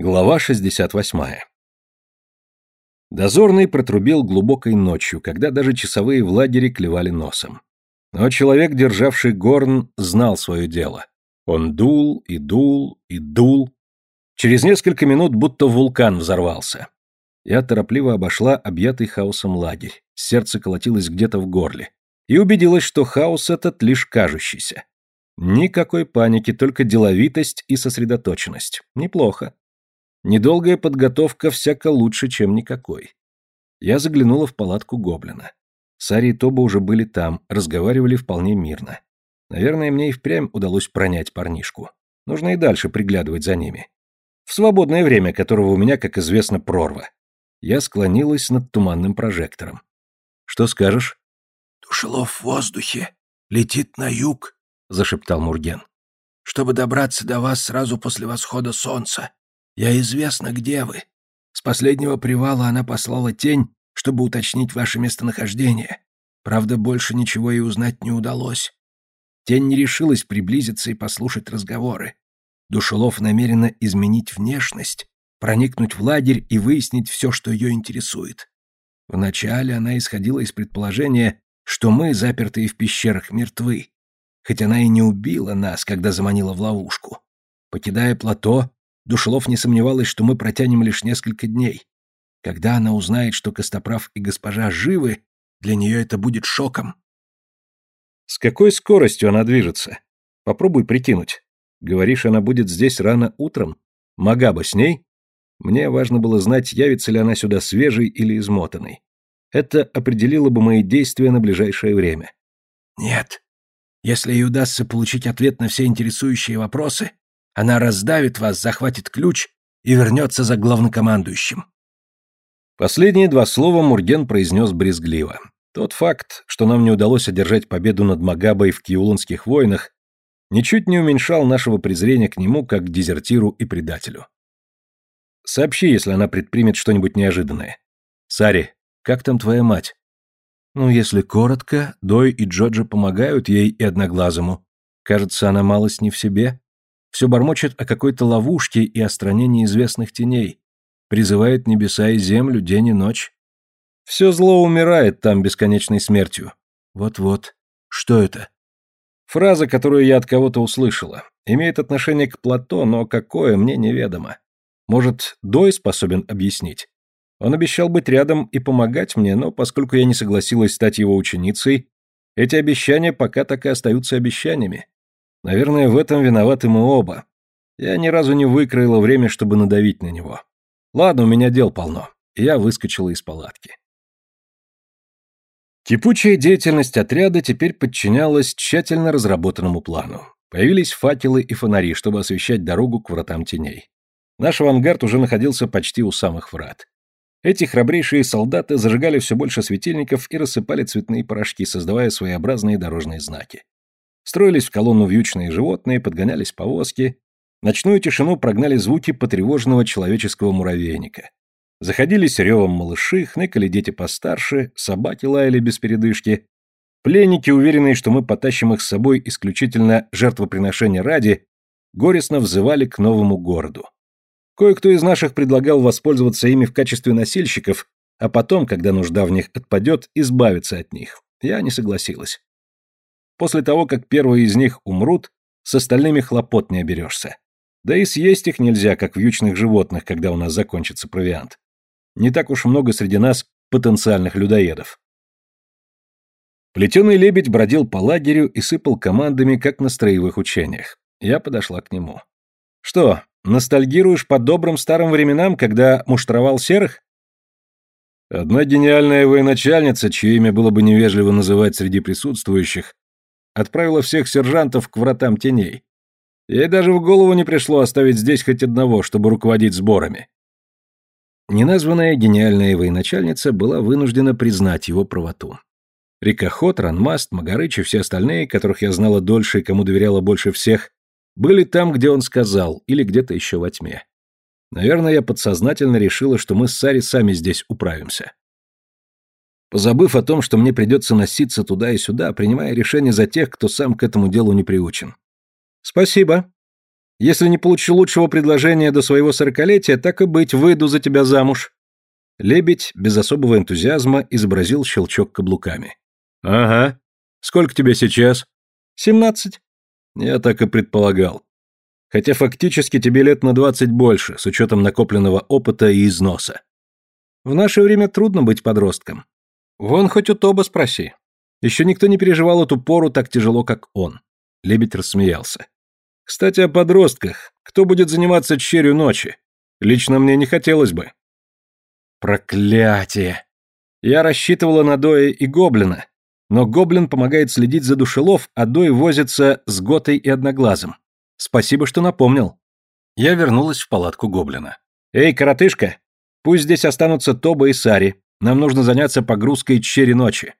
Глава 68. Дозорный протрубил глубокой ночью, когда даже часовые в лагере клевали носом. Но человек, державший горн, знал свое дело. Он дул и дул и дул. Через несколько минут будто вулкан взорвался. Я торопливо обошла объятый хаосом лагерь. Сердце колотилось где-то в горле. И убедилась, что хаос этот лишь кажущийся. Никакой паники, только деловитость и сосредоточенность. Неплохо. Недолгая подготовка всяко лучше, чем никакой. Я заглянула в палатку гоблина. Сари и Тоба уже были там, разговаривали вполне мирно. Наверное, мне и впрямь удалось пронять парнишку. Нужно и дальше приглядывать за ними. В свободное время, которого у меня, как известно, прорва. Я склонилась над туманным прожектором. «Что скажешь?» «Душелов в воздухе. Летит на юг», — зашептал Мурген. «Чтобы добраться до вас сразу после восхода солнца. «Я известна, где вы. С последнего привала она послала тень, чтобы уточнить ваше местонахождение. Правда, больше ничего и узнать не удалось. Тень не решилась приблизиться и послушать разговоры. Душелов намерена изменить внешность, проникнуть в лагерь и выяснить все, что ее интересует. Вначале она исходила из предположения, что мы, запертые в пещерах, мертвы. Хоть она и не убила нас, когда заманила в ловушку. Покидая плато, Душелов не сомневалась, что мы протянем лишь несколько дней. Когда она узнает, что Костоправ и госпожа живы, для нее это будет шоком. С какой скоростью она движется? Попробуй прикинуть. Говоришь, она будет здесь рано утром? Магаба с ней? Мне важно было знать, явится ли она сюда свежей или измотанной. Это определило бы мои действия на ближайшее время. Нет. Если ей удастся получить ответ на все интересующие вопросы, она раздавит вас, захватит ключ и вернется за главнокомандующим. Последние два слова Мурген произнес брезгливо. Тот факт, что нам не удалось одержать победу над Магабой в Киуланских войнах, ничуть не уменьшал нашего презрения к нему как к дезертиру и предателю. Сообщи, если она предпримет что-нибудь неожиданное. Сари, как там твоя мать? Ну, если коротко, Дой и Джоджи помогают ей и Одноглазому. Кажется, она малость не в себе. Все бормочет о какой-то ловушке и о стране неизвестных теней. Призывает небеса и землю день и ночь. Все зло умирает там бесконечной смертью. Вот-вот. Что это? Фраза, которую я от кого-то услышала. Имеет отношение к Плато, но какое, мне неведомо. Может, Дой способен объяснить? Он обещал быть рядом и помогать мне, но поскольку я не согласилась стать его ученицей, эти обещания пока так и остаются обещаниями. Наверное, в этом виноваты мы оба. Я ни разу не выкроила время, чтобы надавить на него. Ладно, у меня дел полно. я выскочила из палатки. Кипучая деятельность отряда теперь подчинялась тщательно разработанному плану. Появились факелы и фонари, чтобы освещать дорогу к вратам теней. Наш авангард уже находился почти у самых врат. Эти храбрейшие солдаты зажигали все больше светильников и рассыпали цветные порошки, создавая своеобразные дорожные знаки. Строились в колонну вьючные животные, подгонялись повозки. Ночную тишину прогнали звуки потревоженного человеческого муравейника. Заходили с ревом малыши, хныкали дети постарше, собаки лаяли без передышки. Пленники, уверенные, что мы потащим их с собой исключительно жертвоприношения ради, горестно взывали к новому городу. Кое-кто из наших предлагал воспользоваться ими в качестве носильщиков, а потом, когда нужда в них отпадет, избавиться от них. Я не согласилась. После того, как первые из них умрут, с остальными хлопот не оберешься. Да и съесть их нельзя, как вьючных животных, когда у нас закончится провиант. Не так уж много среди нас потенциальных людоедов. Плетеный лебедь бродил по лагерю и сыпал командами, как на строевых учениях. Я подошла к нему. «Что, ностальгируешь по добрым старым временам, когда муштровал серых?» Одна гениальная военачальница, чье имя было бы невежливо называть среди присутствующих, отправила всех сержантов к вратам теней. Ей даже в голову не пришло оставить здесь хоть одного, чтобы руководить сборами. Неназванная гениальная военачальница была вынуждена признать его правоту. Рикоход, Ранмаст, Магарыч и все остальные, которых я знала дольше и кому доверяла больше всех, были там, где он сказал, или где-то еще во тьме. Наверное, я подсознательно решила, что мы с Сари сами здесь управимся. Позабыв о том, что мне придется носиться туда и сюда, принимая решение за тех, кто сам к этому делу не приучен. «Спасибо». Если не получу лучшего предложения до своего сорокалетия, так и быть, выйду за тебя замуж». Лебедь без особого энтузиазма изобразил щелчок каблуками. «Ага. Сколько тебе сейчас?» «Семнадцать». Я так и предполагал. Хотя фактически тебе лет на двадцать больше, с учетом накопленного опыта и износа. В наше время трудно быть подростком. Вон хоть у Тоба спроси. Еще никто не переживал эту пору так тяжело, как он. Лебедь рассмеялся. Кстати, о подростках. Кто будет заниматься черью ночи? Лично мне не хотелось бы. Проклятие! Я рассчитывала на Доя и Гоблина, но Гоблин помогает следить за душелов, а Дой возится с Готой и Одноглазым. Спасибо, что напомнил. Я вернулась в палатку Гоблина. Эй, коротышка, пусть здесь останутся Тоба и Сари. Нам нужно заняться погрузкой черри ночи.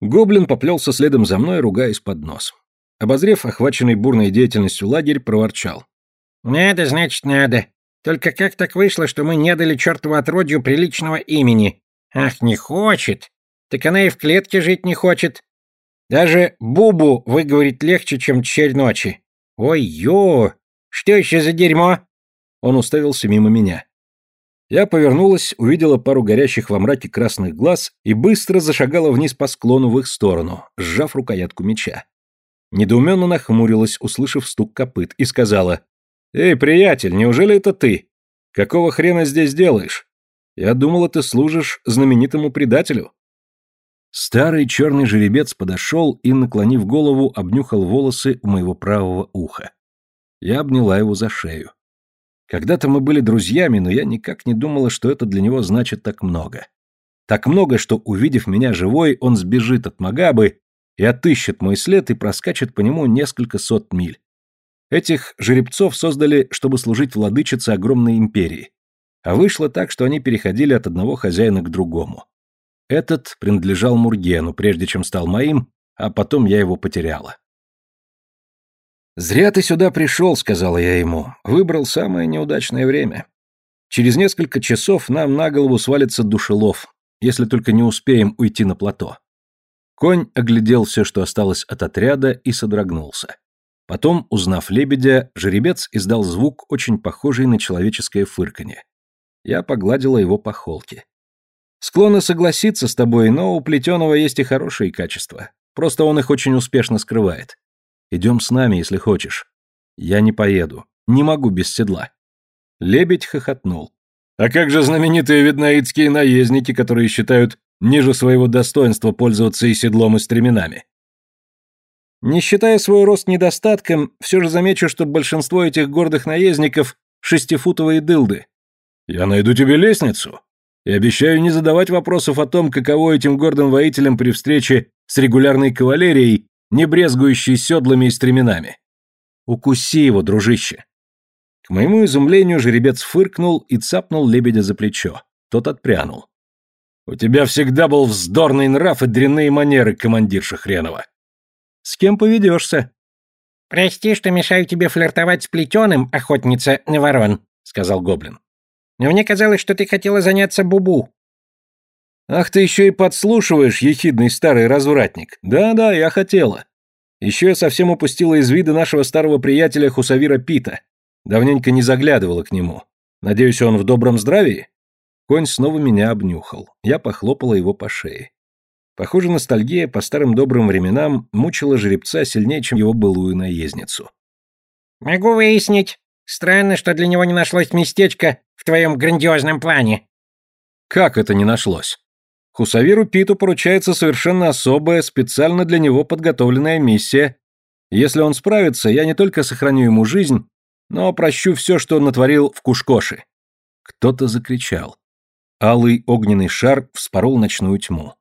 Гоблин поплелся следом за мной, ругаясь под нос. Обозрев охваченный бурной деятельностью лагерь, проворчал. «Надо, значит, надо. Только как так вышло, что мы не дали чертову отродью приличного имени? Ах, не хочет. Так она и в клетке жить не хочет. Даже Бубу выговорить легче, чем черь ночи. Ой-ё! Что еще за дерьмо?» Он уставился мимо меня. Я повернулась, увидела пару горящих во мраке красных глаз и быстро зашагала вниз по склону в их сторону, сжав рукоятку меча. Недоуменно нахмурилась, услышав стук копыт, и сказала, «Эй, приятель, неужели это ты? Какого хрена здесь делаешь? Я думала, ты служишь знаменитому предателю». Старый черный жеребец подошел и, наклонив голову, обнюхал волосы у моего правого уха. Я обняла его за шею. Когда-то мы были друзьями, но я никак не думала, что это для него значит так много. Так много, что, увидев меня живой, он сбежит от Магабы и отыщет мой след и проскачет по нему несколько сот миль. Этих жеребцов создали, чтобы служить владычице огромной империи. А вышло так, что они переходили от одного хозяина к другому. Этот принадлежал Мургену, прежде чем стал моим, а потом я его потеряла. «Зря ты сюда пришел», — сказала я ему. «Выбрал самое неудачное время. Через несколько часов нам на голову свалится душелов, если только не успеем уйти на плато». Конь оглядел все, что осталось от отряда, и содрогнулся. Потом, узнав лебедя, жеребец издал звук, очень похожий на человеческое фырканье. Я погладила его по холке. «Склонны согласиться с тобой, но у плетеного есть и хорошие качества. Просто он их очень успешно скрывает. Идем с нами, если хочешь. Я не поеду. Не могу без седла. Лебедь хохотнул. А как же знаменитые виднаидские наездники, которые считают ниже своего достоинства пользоваться и седлом, и стременами? Не считая свой рост недостатком, все же замечу, что большинство этих гордых наездников — шестифутовые дылды. Я найду тебе лестницу и обещаю не задавать вопросов о том, каково этим гордым воителям при встрече с регулярной кавалерией не брезгующий седлами и стременами. Укуси его, дружище. К моему изумлению жеребец фыркнул и цапнул лебедя за плечо. Тот отпрянул. У тебя всегда был вздорный нрав и дрянные манеры, командирша хренова. С кем поведешься? Прости, что мешаю тебе флиртовать с плетеным, охотница на ворон, сказал гоблин. Но мне казалось, что ты хотела заняться бубу. «Ах, ты еще и подслушиваешь, ехидный старый развратник. Да-да, я хотела. Еще я совсем упустила из вида нашего старого приятеля Хусавира Пита. Давненько не заглядывала к нему. Надеюсь, он в добром здравии?» Конь снова меня обнюхал. Я похлопала его по шее. Похоже, ностальгия по старым добрым временам мучила жеребца сильнее, чем его былую наездницу. «Могу выяснить. Странно, что для него не нашлось местечка в твоем грандиозном плане». «Как это не нашлось?» Хусавиру Питу поручается совершенно особая, специально для него подготовленная миссия. Если он справится, я не только сохраню ему жизнь, но прощу все, что он натворил в Кушкоши. Кто-то закричал. Алый огненный шар вспорол ночную тьму.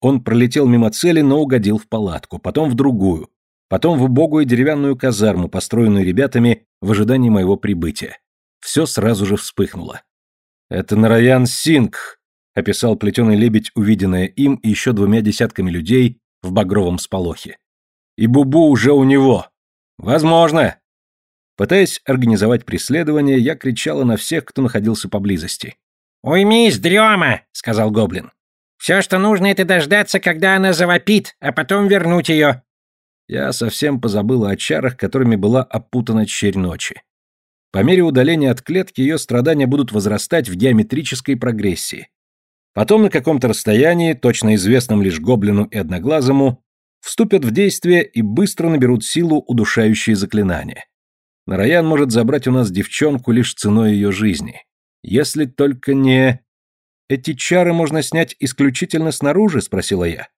Он пролетел мимо цели, но угодил в палатку, потом в другую, потом в убогую деревянную казарму, построенную ребятами в ожидании моего прибытия. Все сразу же вспыхнуло. «Это Нараян Сингх», описал плетеный лебедь увиденное им и еще двумя десятками людей в багровом сполохе. И Бубу уже у него. Возможно. Пытаясь организовать преследование, я кричала на всех, кто находился поблизости. «Уймись, дрема!» — сказал гоблин. «Все, что нужно, это дождаться, когда она завопит, а потом вернуть ее». Я совсем позабыла о чарах, которыми была опутана черь ночи. По мере удаления от клетки ее страдания будут возрастать в геометрической прогрессии. Потом на каком-то расстоянии, точно известном лишь гоблину и одноглазому, вступят в действие и быстро наберут силу удушающие заклинания. Нараян может забрать у нас девчонку лишь ценой ее жизни. Если только не... Эти чары можно снять исключительно снаружи, спросила я.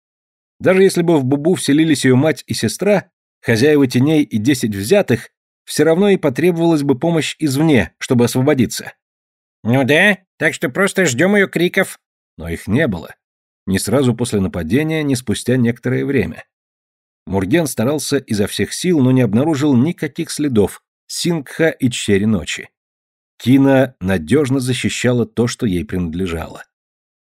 Даже если бы в Бубу вселились ее мать и сестра, хозяева теней и десять взятых, все равно и потребовалась бы помощь извне, чтобы освободиться. Ну да, так что просто ждем ее криков. Но их не было. Ни сразу после нападения, ни спустя некоторое время. Мурген старался изо всех сил, но не обнаружил никаких следов Сингха и Чери Ночи. Кина надежно защищала то, что ей принадлежало.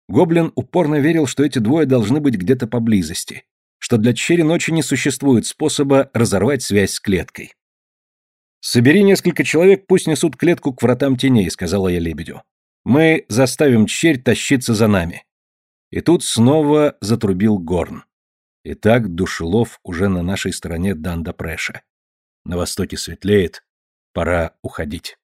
Гоблин упорно верил, что эти двое должны быть где-то поблизости, что для Чери Ночи не существует способа разорвать связь с клеткой. «Собери несколько человек, пусть несут клетку к вратам теней», — сказала я лебедю. «Мы заставим черь тащиться за нами». И тут снова затрубил горн. Итак, Душелов уже на нашей стороне Данда Преша. На востоке светлеет, пора уходить.